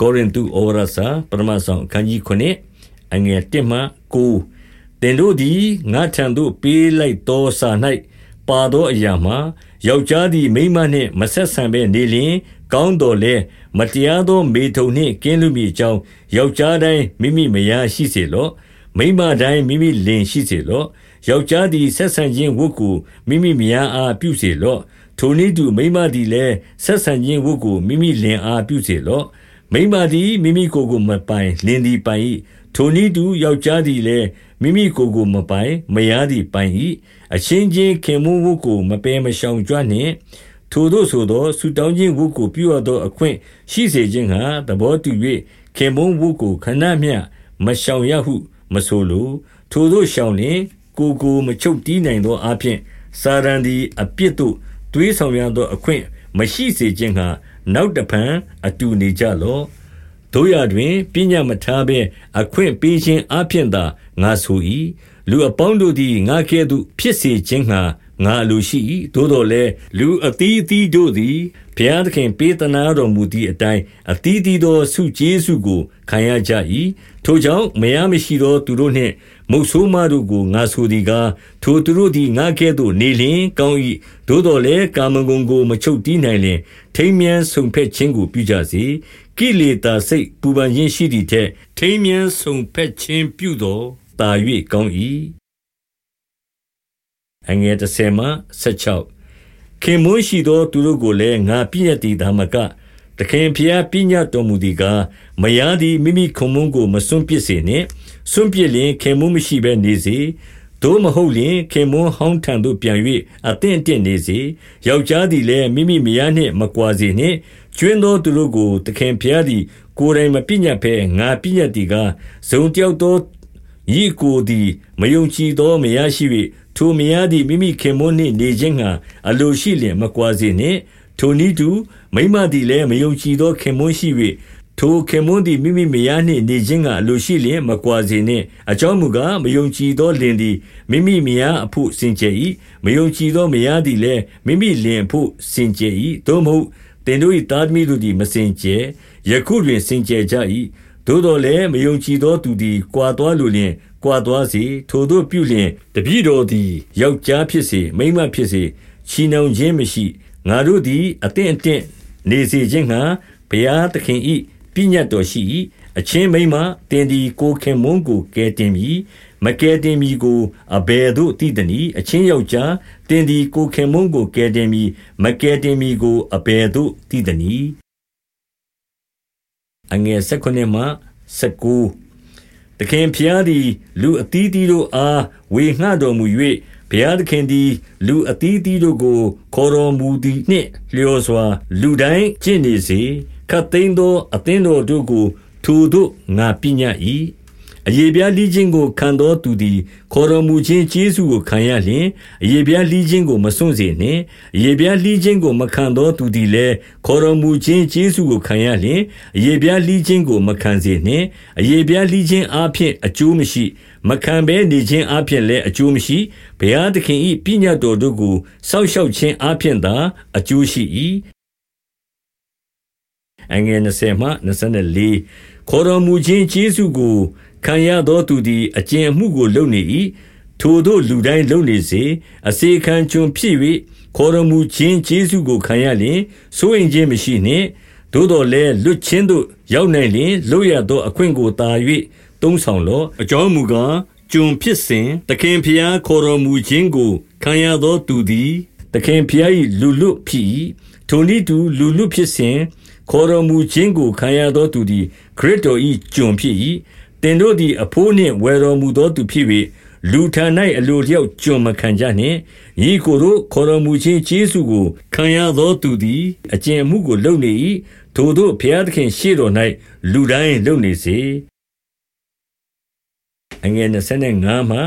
ကောရိန္သုဩဝါဒစာပထမဆုံးအခန်းကြီး9အငယ်1မှ9သင်တို့သည်ငါထံသို့ပေးလိုက်သောစာ၌ပါသောအရာမှာယောက်ျားသည်မိန်းမနှင့်မဆက်ဆံဘဲနေလျင်ကောင်းတော်လဲမတရားသောမေထုံနှင့်ကင်းလွတ်မိအကြောင်းယောက်ျားတိုင်းမိမိမယားရှိစေလော့မိန်းမတိုင်းမိမိလင်ရှိစေလော့ယောက်ျားသည်ဆက်ဆံခြင်းဝတ်ကိုမိမိမယားအားပြုစေလော့ထိုနည်းတူမိန်းမသည်လည်းဆက်ဆံခြင်းဝတ်ကိုမိမိလင်အားပြုစေလော့ မိန်းမသည်မိမိကိုယ်ကိုမပိုင်လင်သည်ပိုင်၏ထိုနည်းတူယောက်ျားသည်လည်းမိမိကိုယ်ကိုမပိုင်မယားသည်ပိုင်၏အချင်းချင်းခင်မုန်းဝတ်ကိုမပယ်မရှောင်ကြွနှင့်ထိုတို့ဆိုသောဆူတောင်းခြင်းဝတ်ကိုပြုရသောအခွင့်ရှိစေခြင်းဟာသဘောတူ၍ခင်မုန်းဝတ်ကိုခဏမျှမရှောင်ရဟုမဆိုလိုထိုတို့ရှောင်လျင်ကိုကိုမချုပ်တီးနိုင်သောအဖြစ်စာရန်သည်အပြစ်တို့တွေးဆောင်ရသောအခွင့်မရှိစေခြင်းဟာ နောက်တဖန်အတူနေကြလော့တို့ရတွင်ပညာမထားဘဲအခွင့်ပေးခြင်းအဖြစ်သာငါဆို၏လူအပေါင်းတို့သည်ငါကဲ့သို့ဖြစ်စေခြင်းငှာ ငါလူရှိ၏သို့တော်လည်းလူအသီးအသီးတို့သည်ဘုရားသခင်ပေးသနာတော်မူသည့်အတိုင်းအသီးသီးသောဆုကျေးဇူးကိုခံရကြ၏ထိုကြောင့်မယားမရှိသောသူတို့နှင့်မုတ်ဆိုးမတို့ကိုငါဆိုသည်ကားထိုသူတို့သည်ငါကဲ့သို့နေလျင်ကောင်း၏သို့တော်လည်းကာမဂုဏ်ကိုမချုပ်တီးနိုင်လျင်ထိမ်းမြန်းဆုံဖက်ခြင်းကိုပြုကြစေကိလေသာစိတ်ပူပန်ခြင်းရှိသည့်ထက်ထိမ်းမြန်းဆုံဖက်ခြင်းပြုသောတာ၍ကောင်း၏ အငယ်30မှ16ခင်မွန်းရှိသောသူတို့ကိုလည်းငါပြည့်ရသည်ဒါမကတခင်ဖျားပြညတ်တော်မူသည်ကားမယားသည်မိမိခုံမုန်းကိုမစွန့်ပစ်စေနှင့်စွန့်ပစ်လျင်ခင်မွန်းမရှိဘဲနေစေသို့မဟုတ်လျင်ခင်မွန်းဟောင်းထံသို့ပြန်၍အသင့်အတင့်နေစေယောက်ျားသည်လည်းမိမိမယားနှင့်မကွာစေနှင့်ကျွင်းသောသူတို့ကိုသခင်ဖျားသည်ကိုယ်တိုင်မပြညတ်ဘဲငါပြညတ်သည်ကားဇုံတယောက်သောဤကိုသည်မယုံကြည်သောမယားရှိ၍ ထိုမယားသည်မိမိခင်မွန်းနှင့်နေခြင်းငှာအလိုရှိလျင်မကွာစေနှင့်ထိုနည်းတူမိမသည်လည်းမယုံကြည်သောခင်မွန်းရှိ၍ထိုခင်မွန်းသည်မိမိမယားနှင့်နေခြင်းကအလိုရှိလျင်မကွာစေနှင့်အကြောင်းမူကားမယုံကြည်သောလင်သည်မိမိမယားအဖို့စင်ကြယ်၏မယုံကြည်သောမယားသည်လည်းမိမိလင်အဖို့စင်ကြယ်၏သို့မဟုတ်တင်တို့၏သားသမီးတို့သည်မစင်ကြယ်ယခုတွင်စင်ကြယ်ကြ၏သို့တော်လည်းမယုံကြည်သောသူသည်ကြွာသွားလိုလျင် ကြွာသွားစေထိုတို့ပြုလျင်တပည့်တော်သည်ယောက်ျားဖြစ်စေမိန်းမဖြစ်စေချီနှောင်ခြင်းမရှိငါတို့သည်အသင့်အတင့်နေစေခြင်းငှာဘုရားသခင်၏ပညတ်တော်ရှိ၏အချင်းမိမတင်ဒီကိုခင်မွန်းကိုကဲတင်ပြီမကဲတင်မီကိုအဘယ်သို့တည်တနီအချင်းယောက်ျားတင်ဒီကိုခင်မွန်းကိုကဲတင်မီမကဲတင်မီကိုအဘယ်သို့တည်တနီအငယ်၁၉မှ၁၉ သခင်ဖျားသည် လူအသီးသီးတို့အား ဝေငှတော်မူ၍ဘုရားသခင်သည် လူအသီးသီးတို့ကို ခေါ်တော်မူသည်နှင့် လျော်စွာ လူတိုင်းကျင့်နေစေခတ်သိမ်းသော အသင်းတော်တို့ကို ထိုတို့ ငါပညာ၏ အယေပြားလိခြင်းကိုခံသောသူသည် ခေါ်တော်မူခြင်းကျေးဇူးကိုခံရလျင်အယေပြားလိခြင်းကို မစွန့်စေနှင့်အယေပြားလိခြင်းကို မခံသောသူသည်လည်းခေါ်တော်မူခြင်းကျေးဇူးကိုခံရလျင်အယေပြားလိခြင်းကို မခံစေနှင့်အယေပြားလိခြင်းအပြင်အကျိုးမရှိမခံဘဲနေခြင်းအပြင်လည်းအကျိုးမရှိဘုရားသခင်၏ပညာတော်တို့ကိုစောင့်ရှောက်ခြင်းအပြင်သာအကျိုးရှိ၏အငယ်20မှ24ခေါ်တော်မူခြင်းကျေးဇူးကို ခံရသောသူသည် အကျင့်အမှုကိုလုပ်နေ၏ထိုတို့လူတိုင်းလုပ်နေစေအစေခံကျွန်ဖြစ်၍ခေါ်တော်မူခြင်းကျေးဇူးကိုခံရလျင်စိုးရင်ခြင်းမရှိနှင့်သို့တော်လည်းလွတ်ချင်းသို့ရောက်နိုင်လျင်လွတ်ရသောအခွင့်ကိုတာ၍သုံးဆောင်လော့အကြောင်းမူကားကျွန်ဖြစ်စဉ်တခင်ဖျားခေါ်တော်မူခြင်းကိုခံရသောသူသည်တခင်ဖျား၏လူလွတ်ဖြစ်၏ထိုနည်းတူလူလွတ်ဖြစ်စဉ်ခေါ်တော်မူခြင်းကိုခံရသောသူသည်ခရစ်တော်၏ကျွန်ဖြစ်၏ သင်တို့သည်အဘိုးနှင့်ဝယ်တော်မူသောသူဖြစ်၍လူထံ၌အလိုလျောက်ကျွန်မခံကြနှင့်။ညီကိုတို့ခေါ်တော်မူခြင်းကျေးဇူးကိုခံရသောသူသည်အကျင့်အမှုကိုလုပ်နေ၏။ထိုတို့ဘုရားသခင်ရှေ့တော်၌လူတိုင်းလုပ်နေစေ။အငယ်25မှ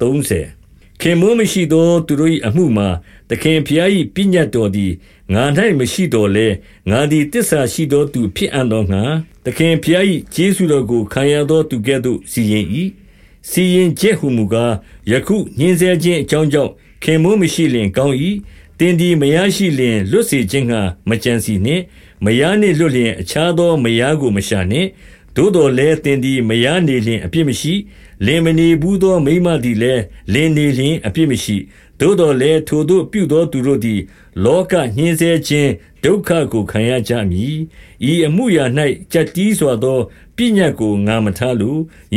30ခင်မွန်းမရှိသောသူတို့၏အမှုမှာသခင်ဖျား၏ပညတ်တော်သည် ငါ၌မရှိတော်လဲငါသည်တစ္ဆာရှိသောသူဖြစ်အံ့သောငါသခင်ဖျား၏ကျေးဇူးတော်ကိုခံရသောသူကဲ့သို့စီရင်၏စီရင်ချက်ဟုမူကားယခုညှင်းဆဲခြင်းအကြောင်းကြောင့်ခင်မွန်းမရှိလျင်ကောင်း၏တင်ဒီမရရှိလျင်လွတ်စေခြင်းငှာမကြံစီနှင့်မယားနှင့်လွတ်လျင်အခြားသောမယားကိုမရှာနှင့် သို့တော်လည်းသင်သည်မယားနေလျင်အပြစ်မရှိလင်မနေဘူးသောမိမသည်လည်းလင်နေလျင်အပြစ်မရှိသို့တော်လည်းထိုတို့ပြုသောသူတို့သည် လောကညှင်းဆဲခြင်းဒုက္ခကိုခံရကြမည်ဤအမှုရာ၌ကြက်တီးစွာသောပညာကိုငါမထားလူ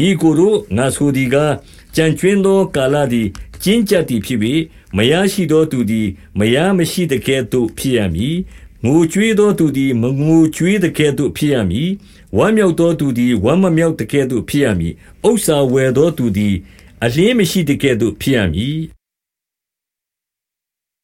ဤကိုယ်တို့ငါဆိုသည်ကားကြံကျွင်းသောကာလသည်ကျင်းကြပ်သည်ဖြစ်၍မယားရှိသောသူသည်မယားမရှိတကဲ့သို့ဖြစ်ရမည် ငိုကြွေးသောသူသည်မငိုကြွေးတကဲ့သို့ဖြစ်ရမည်ဝမ်းမြောက်သောသူသည်ဝမ်းမမြောက်တကဲ့သို့ဖြစ်ရမည်ဥစ္စာဝယ်သောသူသည်အလင်းမရှိတကဲ့သို့ဖြစ်ရမည်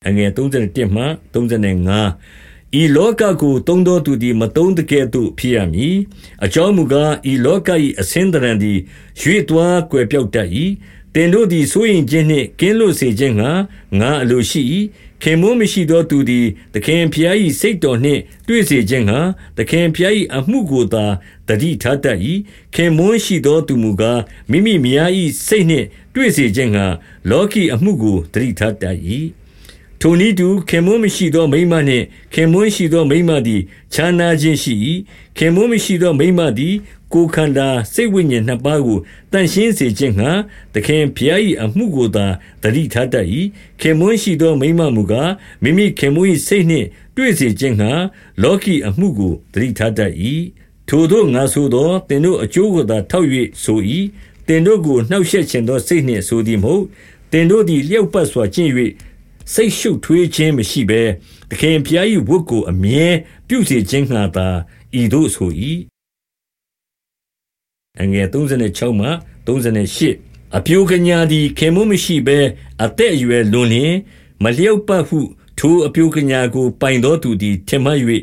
အငယ်31မှ35ဤလောကကိုတုံးသောသူသည်မတုံးတကဲ့သို့ဖြစ်ရမည်အကြောင်းမူကားဤလောက၏အစင်းတရံသည်ရွေသွားကွယ်ပြောက်တတ်၏ တင်တို့သည်စိုးရင်ခြင်းနှင့်ကင်းလွတ်စေခြင်းငှာငါအလိုရှိ၏ခင်မွန်းမရှိသောသူသည်သခင်ဖျား၏စိတ်တော်နှင့်တွေ့စေခြင်းငှာသခင်ဖျား၏အမှုကိုသာတတိထားတတ်၏ခင်မွန်းရှိသောသူမူကားမိမိမယား၏စိတ်နှင့်တွေ့စေခြင်းငှာလောကီအမှုကိုတတိထားတတ်၏ထိုနည်းတူခင်မွန်းမရှိသောမိမနှင့်ခင်မွန်းရှိသောမိမသည်ခြားနာခြင်းရှိ၏ခင်မွန်းမရှိသောမိမသည် ကိုယ်ခန္ဓာစိတ်ဝိညာဉ်နှစ်ပါးကိုတန်ရှင်းစေခြင်းငှာသခင်ဖျား၏အမှုကိုသာတတိထားတတ်၏ခင်မွန်းရှိသောမိမမူကားမိမိခင်မွန်း၏စိတ်နှင့်တွေ့စေခြင်းငှာလောကီအမှုကိုတတိထားတတ်၏ထိုတို့ငါဆိုသောတင်တို့အကျိုးကိုသာထောက်၍ဆို၏တင်တို့ကိုနှောက်ယှက်ခြင်းသောစိတ်နှင့်ဆိုသည်မဟုတ်တင်တို့သည်လျှောက်ပတ်စွာကျင့်၍စိတ်ရှုပ်ထွေးခြင်းမရှိဘဲသခင်ဖျား၏ဝတ်ကိုအမြဲပြုစေခြင်းငှာသာဤသို့ဆို၏ အငယ်36မှ38အပြိုကညာသည်ခေမမရှိဘဲအသက်အရွယ်လွန်လျင်မလျောက်ပတ်ဟုထိုအပြိုကညာကိုပိုင်သောသူသည်ထင်မှတ်၍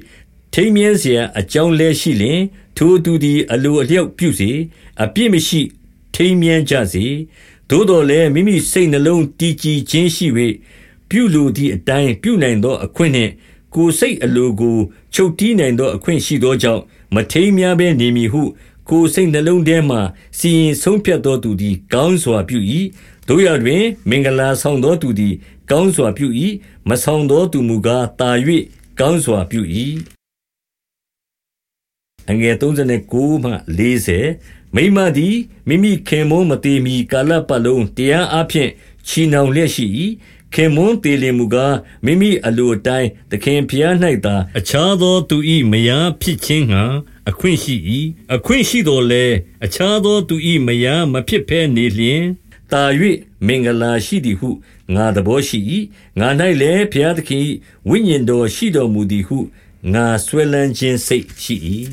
ထိမ်းမြဲเสียအကြောင်းလဲရှိလျင်ထိုသူသည်အလိုအလျောက်ပြုစေအပြစ်မရှိထိမ်းမြဲကြစေသို့တော်လည်းမိမိစိတ်နှလုံးတည်ကြည်ခြင်းရှိ၍ပြုလိုသည့်အတိုင်းပြုနိုင်သောအခွင့်နှင့်ကိုယ်စိတ်အလိုကိုချုပ်တီးနိုင်သောအခွင့်ရှိသောကြောင့်မထိမ်းများဘဲနေမည်ဟု ကိုယ်စိတ်နှလုံးထဲမှစီရင်ဆုံးဖြတ်သောသူသည် ကောင်းစွာပြု၏တို့ရတွင် မင်္ဂလာဆောင်သောသူသည် ကောင်းစွာပြု၏မဆောင်သောသူမူကားတာ၍ကောင်းစွာပြု၏အငယ်39မှ40မိမသည်မိမိခင်မုန်းမသေးမီကာလပတ်လုံးတရားအဖျင်ချီနှောင်လျက်ရှိ၏ခင်မွန်းတေလင်မူကားမိမိအလိုအတိုင်းသခင်ဖျား၌သာ အခြားသောသူ၏မယားဖြစ်ခြင်းငှာ အခွင့်ရှိ၏အခွင့်ရှိတော်လဲအခြားသောသူ၏မယားမဖြစ်ဘဲနေလျင်တာ၍မင်္ဂလာရှိသည်ဟုငါသဘောရှိ၏ငါ၌လည်းဘုရားသခင်ဝိညာဉ်တော်ရှိတော်မူသည်ဟုငါဆွဲလန်းခြင်းစိတ်ရှိ၏